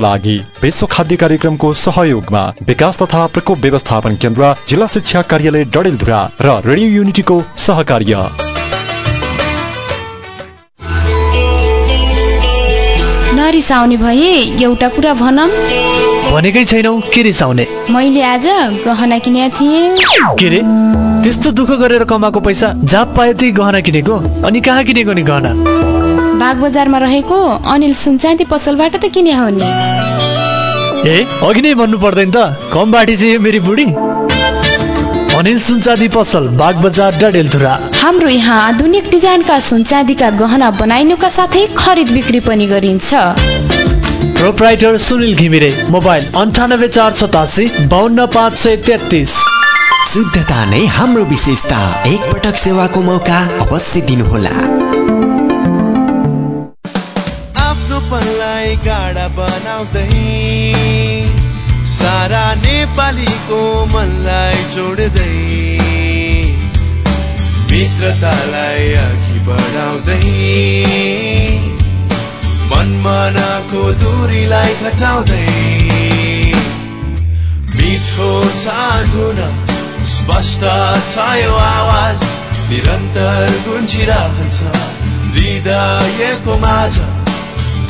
स्वास्थ्यका लागि विश्व खाद्य कार्यक्रमको सहयोगमा विकास तथा प्रकोप व्यवस्थापन केन्द्र जिल्ला शिक्षा कार्यालय डडेलधुरा र रेडियो युनिटीको सहकार्य। नरिसाउने भए एउटा कुरा भनम भनेकै छैनौ के रिसाउने? मैले आज गहना किनेका थिएँ। के रे? त्यस्तो दुःख गरेर कमाएको पैसा जाप पायो त्यही गहना किनेको? अनि कहाँ किनेको नि गहना? बाग बजारमा रहेको अनिल सुनचाँदी पसलबाट त किने हो नि। ए अघि नै भन्नु पर्दैन त। कम बाटी चाहिँ मेरी बुढी। अनिल सुनचाँदी पसल बाग बजार डडेलधुरा। हाम्रो यहाँ आधुनिक डिजाइनका सुनचाँदीका गहना बनाइनुका साथै खरिद बिक्री पनि गरिन्छ। प्रोप्राइटर सुनिल घिमिरे मोबाइल अन्ठानब्बे चार सतासी बाहन्न पाँच सय तेत्तिस। शुद्धता नै हाम्रो विशेषता। एक पटक सेवाको मौका अवश्य दिनुहोला। गाडा बनाउँदै सारा नेपालीको मनलाई जोड्दै मित्रतालाई अघि बढाउँदै मनमनाको दूरीलाई घटाउँदै मिठो साधुन स्पष्ट छ यो आवाज निरन्तर गुन्जिरहन्छ हृदयको माझ।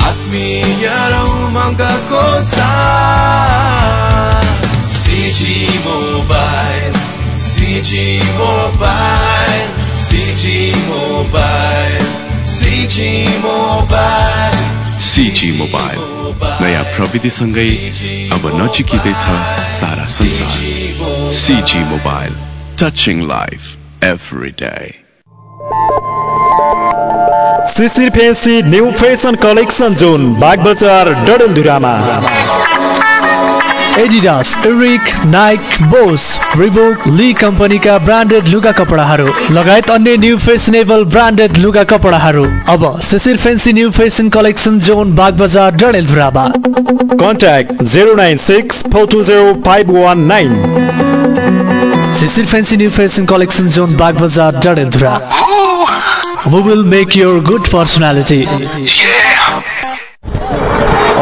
आत्मीय र उमङ्गको साथ CG mobile CG mobile CG mobile mobile mobile नयाँ प्रविधिसँगै अब नचिकिँदैछ सारा संसार। CG mobile touching life every day Shishir fancy new fashion collection zone Bagh Bazar डडेलधुरामा Adidas Eric Nike Bose Reebok Lee कम्पनीका ब्रान्डेड लुगा कपडाहरू लगायत अन्य न्यू फेसनेबल ब्रान्डेड लुगा कपडाहरू अब Shishir fancy new fashion collection zone Bagh Bazar डडेलधुरामा contact zero nine six four two zero five one nine Shishir fancy new fashion collection zone Bagh Bazar Dadeldhura We will make your good personality.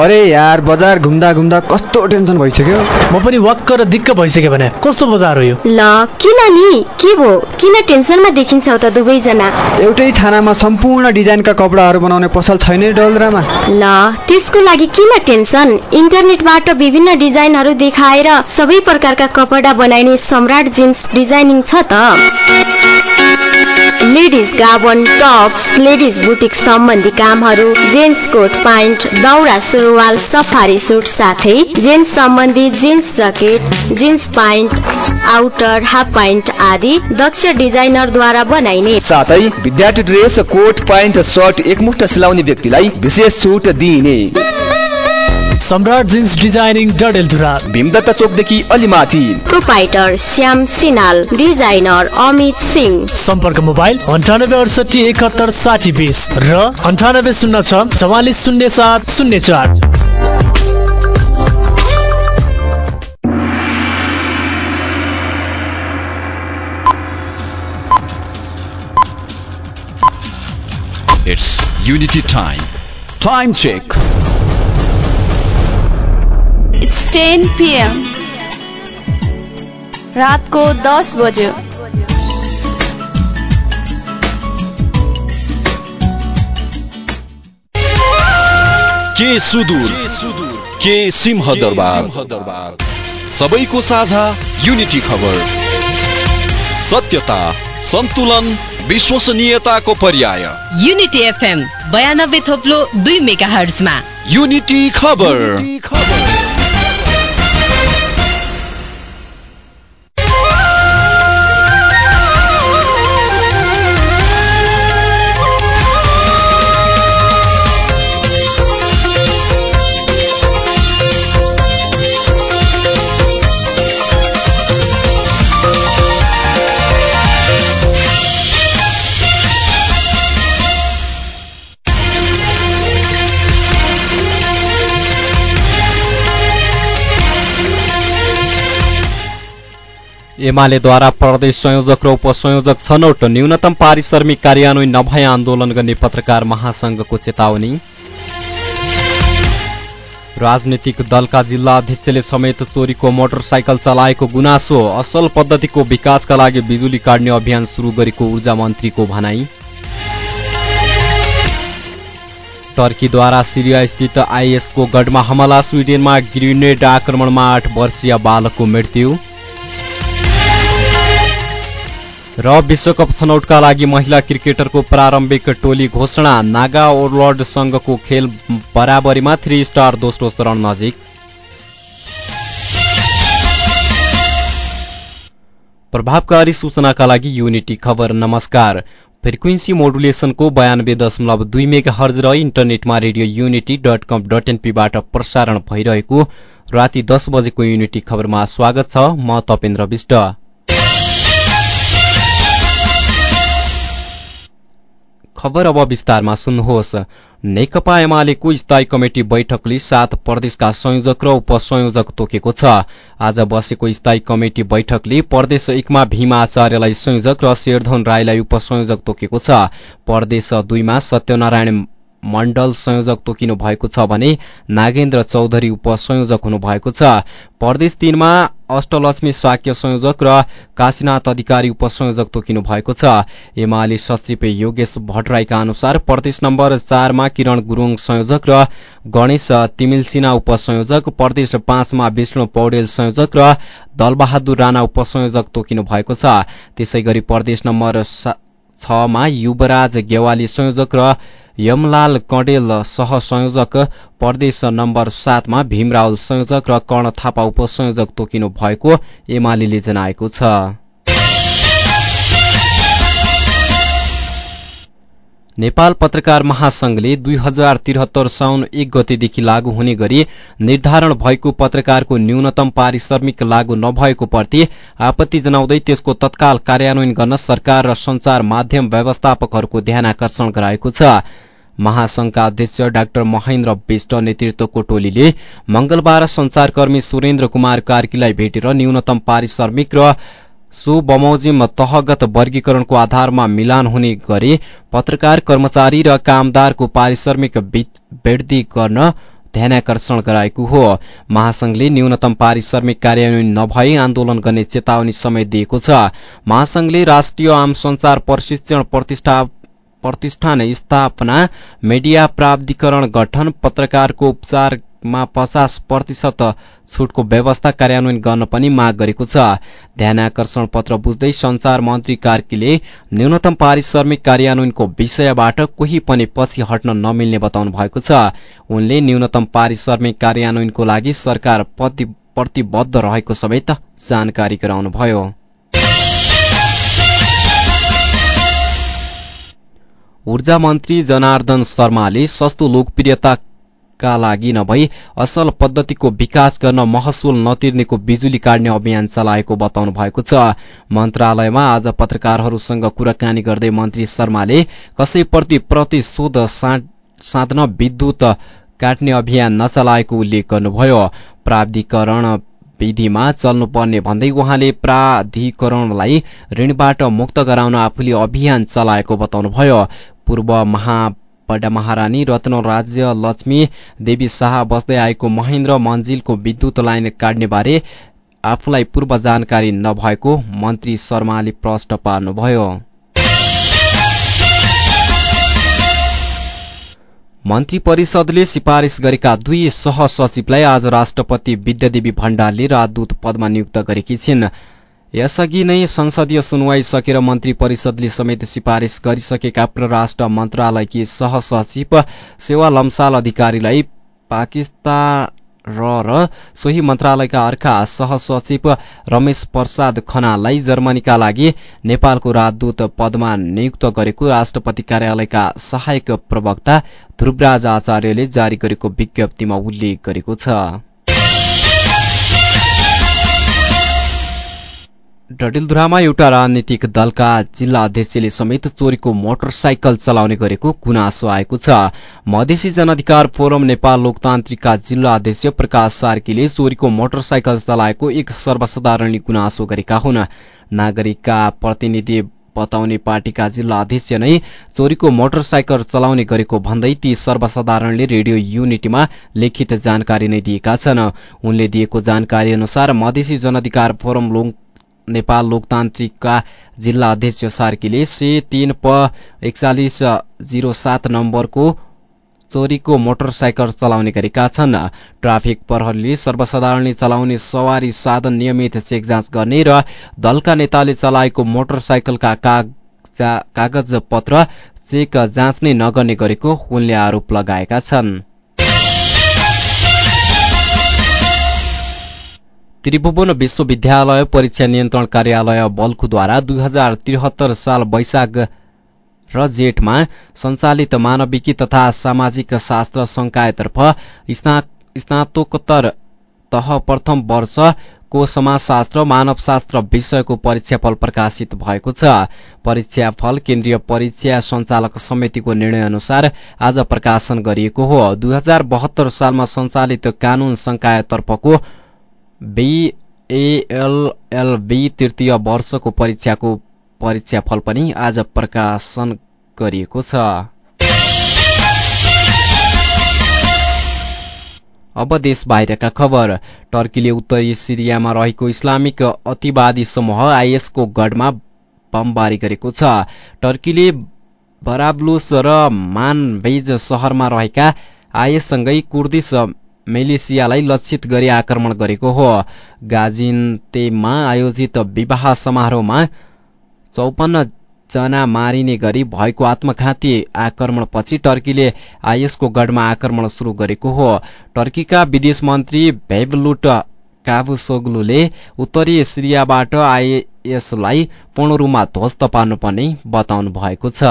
अरे यार बजार घुम्दा घुम्दा कस्तो tension भइसक्यो? म पनि वक्क र दिक्क भइसक्यो भने कस्तो बजार हो यो? ल किन नि? के भो किन टेन्सनमा देखिन्छौ त दुवैजना? एउटै थानामा सम्पूर्ण डिजाइनका कपडाहरू बनाउने पसल छैन डलरामा? ल त्यसको लागि किन टेन्सन? इन्टरनेटबाट विभिन्न डिजाइनहरू देखाएर सबै प्रकारका कपडा बनाइने सम्राट जिन्स डिजाइनिङ छ त। लेडिज गावन टप्स लेडिज बुटिक सम्बन्धी कामहरू जेन्ट्स कोट प्यान्ट दौरा सुरुवाल सफारी सुट साथै जेन्ट्स सम्बन्धी jeans jacket jeans pant outer half pant आदि दक्ष डिजाइनरद्वारा बनाइने। साथै विद्यार्थी ड्रेस कोट प्यान्ट सर्ट एकमुष्ट सिलाउने व्यक्तिलाई विशेष छुट दिइने। सम्राट जिन्स डिजाइनिङ डडेलधुरा भीमदत्त चोकदेखि अलि माथि प्रोपाइटर श्याम सिनाल डिजाइनर अमित सिंह सम्पर्क मोबाइल अन्ठानब्बे अडसठी एकहत्तर साठी बिस र अन्ठानब्बे शून्य छ चौवालिस शून्य सात शून्य चार It's Unity Time. Time check. It's 10 p.m. रातको 10 बज्यो। के सुदूर के सिंह दरबार सबैको साझा युनिटी खबर। सत्यता सन्तुलन विश्वसनीयताको पर्याय। युनिटी एफएम बयानब्बे थोप्लो दुई मेगा हर्जमा युनिटी खबर। एमालेद्वारा प्रदेश संयोजक र उपसंयोजक छनौट न्यूनतम पारिश्रमिक कार्यान्वयन नभए आन्दोलन गर्ने पत्रकार महासंघको चेतावनी। राजनीतिक दलका जिल्ला अध्यक्षले समेत चोरीको मोटरसाइकल चलाएको गुनासो असल पद्धतिको विकासका लागि बिजुली काट्ने अभियान सुरु गरेको ऊर्जा मन्त्रीको भनाई। टर्कीद्वारा सिरिया स्थित आइएसको गढमा हमला स्विडेनमा ग्रिनेड आक्रमणमा आठ वर्षीय बालकको मृत्यु। र विश्वकप छनौटका लागि महिला क्रिकेटरको प्रारम्भिक टोली घोषणा। नागा ओरलर्ड संघको खेल बराबरीमा थ्री स्टार दोस्रो चरण नजिक। प्रभावकारी सूचनाका लागि युनिटी खबर नमस्कार। फ्रिक्वेन्सी मोडुलेसनको बयानब्बे दशमलव दुई मेगा हर्ज र इन्टरनेटमा Radio Unity dot com dot एनपीबाट प्रसारण भइरहेको राति दस बजेको युनिटी खबरमा स्वागत छ म तपेन्द्र विष्ट। खबर अब विस्तारमा सुन्नुहोस्। नेकपा एमालेको स्थायी कमिटी बैठकले सात प्रदेशका संयोजक र उपसंयोजक तोकेको छ। आज बसेको स्थायी कमिटी बैठकले प्रदेश एकमा भीम आचार्यलाई संयोजक र शेरधन राईलाई उपसंयोजक तोकेको छ। प्रदेश दुईमा सत्यनारायण मण्डल संयोजक तोकिनु भएको छ भने नागेन्द्र चौधरी उपसंयोजक हुनुभएको छ। प्रदेश तीनमा अष्टलक्ष्मी साक्य संयोजक र काशीनाथ अधिकारी उपसंयोजक तोकिनु भएको छ। एमाले सचिव योगेश भट्टराईका अनुसार प्रदेश नम्बर चारमा किरण गुरूङ संयोजक र गणेश तिमिल सिन्हा उपसंयोजक प्रदेश पाँचमा विष्णु पौडेल संयोजक र दलबहादुर राणा उपसंयोजक तोकिनु भएको छ। त्यसै प्रदेश नम्बर छमा युवराज गेवाली संयोजक र यमलाल कडेल सहसंयोजक प्रदेश नम्बर सातमा भीमरावल संयोजक र कर्ण थापा उपसंयोजक तोकिनु भएको एमाले जनाएको छ। नेपाल पत्रकार महासंघले दुई हजार त्रिहत्तर साउन एक गतेदेखि लागू हुने गरी निर्धारण भएको पत्रकारको न्यूनतम पारिश्रमिक लागू नभएको प्रति आपत्ति जनाउँदै त्यसको तत्काल कार्यान्वयन गर्न सरकार र संचार माध्यम व्यवस्थापकहरूको ध्यान आकर्षण गराएको छ। महासंघका अध्यक्ष डाक्टर महेन्द्र विष्ट नेतृत्वको टोलीले मंगलबार संचारकर्मी सुरेन्द्र कुमार कार्कीलाई भेटेर न्यूनतम पारिश्रमिक र सो बमोजिम तहगत वर्गीकरणको आधारमा मिलान हुने गरी पत्रकार कर्मचारी र कामदारको पारिश्रमिक वृद्धि गर्न ध्यानकर्षण गराएको हो। महासंघले न्यूनतम पारिश्रमिक कार्यान्वयन नभई आन्दोलन गर्ने चेतावनी समेत दिएको छ। महासंघले राष्ट्रिय आम संचार प्रशिक्षण प्रतिष्ठान स्थापना मिडिया प्राधिकरण गठन पत्रकारको उपचार मा पचास प्रतिशत छुटको व्यवस्था कार्यान्वयन गर्न पनि माग गरेको छ। ध्यानकर्षण पत्र बुझ्दै संचार मन्त्री कार्कीले न्यूनतम पारिश्रमिक कार्यान्वयनको विषयबाट कोही पनि पछि हट्न नमिल्ने बताउनु भएको छ। उनले न्यूनतम पारिश्रमिक कार्यान्वयनको लागि सरकार प्रतिबद्ध रहेको समेत जानकारी गराउनुभयो। ऊर्जा मन्त्री जनार्दन शर्माले सस्तो लोकप्रियता का लागि नभई असल पद्धतिको विकास गर्न महसुल नतिर्नेको बिजुली काट्ने अभियान चलाएको बताउनु भएको छ। मन्त्रालयमा आज पत्रकारहरूसँग कुराकानी गर्दै मन्त्री शर्माले कसैप्रति प्रतिशोध साध्न विद्युत काट्ने अभियान नचलाएको उल्लेख गर्नुभयो। प्राधिकरण विधिमा चल्नुपर्ने भन्दै उहाँले प्राधिकरणलाई ऋणबाट मुक्त गराउन आफूले अभियान चलाएको बताउनुभयो। पूर्व महा पड्डा महारानी रत्न राज्य लक्ष्मी देवी शाह बस्दै आएको महेन्द्र मन्जिलको विद्युत लाइन काट्ने बारे आफूलाई पूर्व जानकारी नभएको मन्त्री शर्माले प्रश्न पार्नुभयो। मन्त्री परिषदले सिफारिश गरेका दुई सहसचिवलाई आज राष्ट्रपति विद्यादेवी भण्डारले राजदूत पदमा नियुक्त गरेकी छिन्। यसअघि नै संसदीय सुनवाई सकेर मन्त्री परिषदले समेत सिफारिश गरिसकेका परराष्ट्र मन्त्रालयकी सहसचिव सेवा लम्साल अधिकारीलाई पाकिस्तान र सोही मन्त्रालयका अर्का सहसचिव रमेश प्रसाद खनाललाई जर्मनीका लागि नेपालको राजदूत पदमा नियुक्त गरेको राष्ट्रपति कार्यालयका सहायक प्रवक्ता ध्रुवराज आचार्यले जारी गरेको विज्ञप्तिमा उल्लेख गरेको छ। डडेलधुरामा एउटा राजनीतिक दलका जिल्ला अध्यक्षले समेत चोरीको मोटरसाइकल चलाउने गरेको गुनासो आएको छ। मधेसी जनअधिकार फोरम नेपाल लोकतान्त्रिकका जिल्ला अध्यक्ष प्रकाश सार्कीले चोरीको मोटरसाइकल चलाएको एक सर्वसाधारणले गुनासो गरेका हुन्। नागरिकका प्रतिनिधि बताउने पार्टीका जिल्ला अध्यक्ष नै चोरीको मोटरसाइकल चलाउने गरेको भन्दै ती सर्वसाधारणले रेडियो युनिटीमा लिखित जानकारी नै दिएका छन्। उनले दिएको जानकारी अनुसार मधेसी जनअधिकार फोरम नेपाल लोकतान्त्रिकका जिल्ला अध्यक्ष सार्कीले से तीन प एकचालिस जिरो सात नम्बरको चोरीको मोटरसाइकल चलाउने गरेका छन्। ट्राफिक प्रहरीले सर्वसाधारणले चलाउने सवारी साधन नियमित चेक जाँच गर्ने र दलका नेताले चलाएको मोटरसाइकलका कागज पत्र चेक जाँच नै नगर्ने गरेको उनले आरोप लगाएका छन्। त्रिभुवन विश्वविद्यालय परीक्षा नियन्त्रण कार्यालय बल्खुद्वारा दुई हजार त्रिहत्तर साल वैशाख र जेठमा सञ्चालित मानविकी तथा सामाजिक शास्त्र संकायतर्फ स्नातकोत्तर तह प्रथम वर्षको समाजशास्त्र मानवशास्त्र विषयको परीक्षाफल प्रकाशित भएको छ। परीक्षाफल केन्द्रीय परीक्षा संचालक समितिको निर्णय अनुसार आज प्रकाशन गरिएको हो। दुई हजार बहत्तर सालमा सञ्चालित कानून संकायतर्फको बीएलएलबी तृतीय वर्षको परीक्षाको परीक्षाफल पनि आज प्रकाशन गरिएको छ। अब देश बाहिरका खबर। टर्कीले उत्तरी सिरियामा रहेको इस्लामिक अतिवादी समूह आइएसको गढमा बमबारी गरेको छ। टर्कीले बराब्लुस र मानबेज शहरमा रहेका आइएससँगै कुर्दिस मेलेसियालाई लक्षित गरी आक्रमण गरेको हो। गाजिन्तेमा आयोजित विवाह समारोहमा चौपन्न जना मारिने गरी भएको आत्मघाती आक्रमणपछि टर्कीले आइएसको गढमा आक्रमण शुरू गरेको हो। टर्कीका विदेश मन्त्री भेबलुट काबुसोग्लुले उत्तरी सिरियाबाट आइएसलाई पूर्ण रूपमा ध्वस्त पार्नुपर्ने बताउनु भएको छ।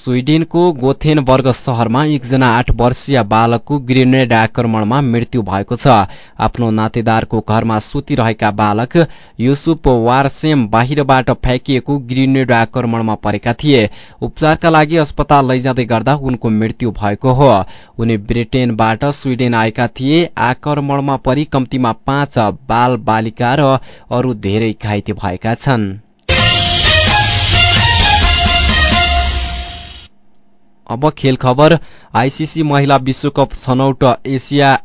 स्विडेनको गोथेनबर्ग शहरमा एकजना आठ वर्षीय बालकको ग्रेनेड आक्रमणमा मृत्यु भएको छ। आफ्नो नातेदारको घरमा सुतिरहेका बालक युसुफ वारसेम बाहिरबाट फ्याँकिएको ग्रेनेड आक्रमणमा परेका थिए। उपचारका लागि अस्पताल लैजाँदै गर्दा उनको मृत्यु भएको हो। उनी ब्रिटेनबाट स्विडेन आएका थिए। आक्रमणमा परि कम्तीमा पाँच बाल बालिका र अरू धेरै घाइते भएका छन्। अब खेल खबर आइसिसी महिला विश्वकप छनौट एसिया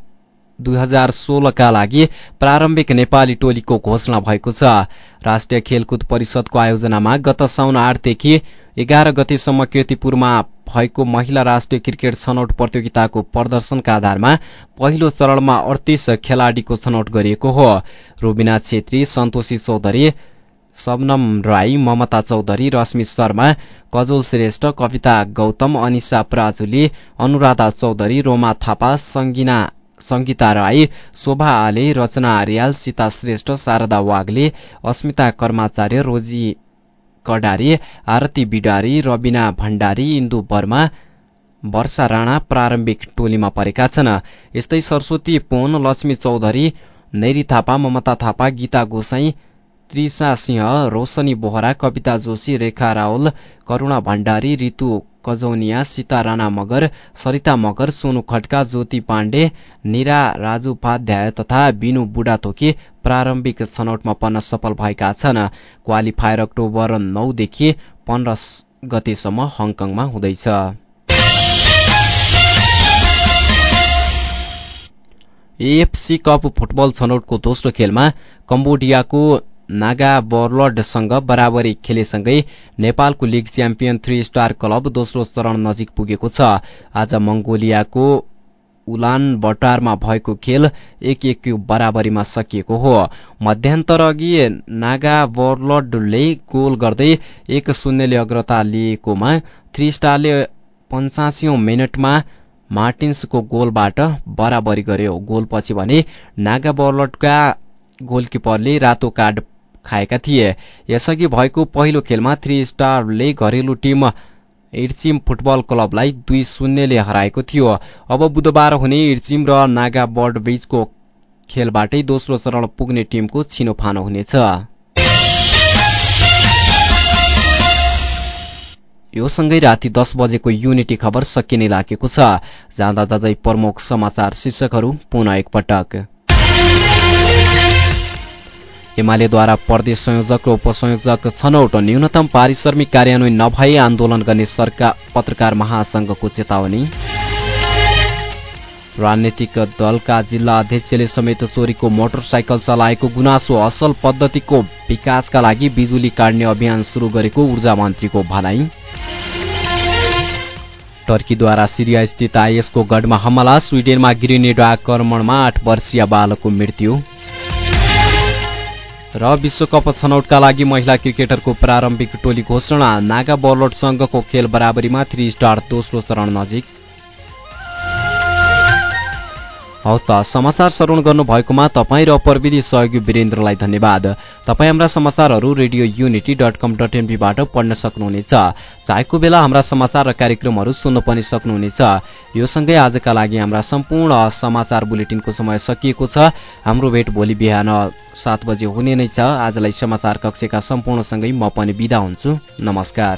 दुई हजार सोह्रका लागि प्रारम्भिक नेपाली टोलीको घोषणा भएको छ। राष्ट्रिय खेलकुद परिषदको आयोजनामा गत साउन आठदेखि एघार गतेसम्म किर्तिपुरमा भएको महिला राष्ट्रिय क्रिकेट छनौट प्रतियोगिताको प्रदर्शनका आधारमा पहिलो चरणमा अडतिस खेलाड़ीको छनौट गरिएको हो। रुबिना छेत्री सन्तोषी चौधरी सबनम राई ममता चौधरी रश्मि शर्मा कजोल श्रेष्ठ कविता गौतम अनिसा प्राजुली अनुराधा चौधरी रोमा थापा सङ्गिना सङ्गीता राई शोभा आले रचना आर्याल सीता श्रेष्ठ शारदा वाग्ले अस्मिता कर्माचार्य रोजी कडारी आरती बिडारी रविना भण्डारी इन्दु वर्मा वर्षा राणा प्रारम्भिक टोलीमा परेका छन्। यस्तै सरस्वती पोन लक्ष्मी चौधरी नेरी थापा ममता थापा गीता गोसाई त्रिसा सिंह रोशनी बोहरा कविता जोशी रेखा रावल करुणा भण्डारी ऋतु कजौनिया सीता राणा मगर सरिता मगर सोनु खड्का ज्योति पाण्डे निरा राजुपाध्याय तथा बिनु बुढाथोकी प्रारम्भिक छनौटमा पर्न सफल भएका छन्। क्वालिफायर अक्टोबर नौदेखि पन्ध्र गतेसम्म हङकङमा हुँदैछ। एएफसी कप फुटबल छनौटको दोस्रो खेलमा कम्बोडियाको नागा बर्लडसँग बराबरी खेलेसँगै नेपालको league champion Three Star Club दोस्रो चरण नजिक पुगेको छ। आज मंगोलियाको उलान बटारमा भएको खेल एक एक बराबरीमा सकिएको हो। मध्यान्तर अघि नागा बर्लडले गोल गर्दै एक शून्यले अग्रता लिएकोमा थ्री स्टारले पञ्चासी मिनटमा मार्टिन्सको गोलबाट बराबरी गर्यो। गोलपछि भने नागा बर्लडका गोलकिपरले रातो कार्ड खाएका थिए। यसअघि भएको पहिलो खेलमा थ्री स्टारले घरेलु टिम इर्चिम फुटबल क्लबलाई दुई शून्यले हराएको थियो। अब बुधबार हुने इर्चिम र नागा बर्ड बीचको खेलबाटै दोस्रो चरण पुग्ने टिमको छिनोफानो हुनेछ। यो सँगै राति दस बजेको युनिटी खबर सकिने लागेको छ। जाँदा जाँदै प्रमुख समाचार शीर्षकहरू पुनः एकपटक। एमालेद्वारा प्रदेश संयोजक र उपसंयोजक छनौट न्यूनतम पारिश्रमिक कार्यान्वयन नभए आन्दोलन गर्ने सरकार पत्रकार महासंघको चेतावनी। राजनैतिक दलका जिल्ला अध्यक्षले समेत चोरीको मोटरसाइकल चलाएको गुनासो असल पद्धतिको विकासका लागि बिजुली काट्ने अभियान शुरू गरेको ऊर्जा मन्त्रीको भनाई। टर्कीद्वारा सिरिया स्थित आइएसको गढमा हमला स्विडेनमा ग्रेनेड आक्रमणमा आठ वर्षीय बालकको मृत्यु। र विश्वकप छनौटका लागि महिला क्रिकेटरको प्रारम्भिक टोली घोषणा नागा बलौटसँगको खेल बराबरीमा थ्री स्टार दोस्रो चरण नजिक। हवस् त समाचार श्रवण गर्नुभएकोमा तपाईँ र प्रविधि सहयोगी वीरेन्द्रलाई धन्यवाद। तपाईँ हाम्रा समाचारहरू Radio Unity dot com dot एनपीबाट पढ्न सक्नुहुनेछ। चाहेको बेला हाम्रा समाचार र कार्यक्रमहरू सुन्न पनि सक्नुहुनेछ। यो सँगै आजका लागि हाम्रा सम्पूर्ण समाचार बुलेटिनको समय सकिएको छ। हाम्रो भेट भोलि बिहान सात बजे हुने नै छ। आजलाई समाचार कक्षका सम्पूर्णसँगै म पनि बिदा हुन्छु। नमस्कार।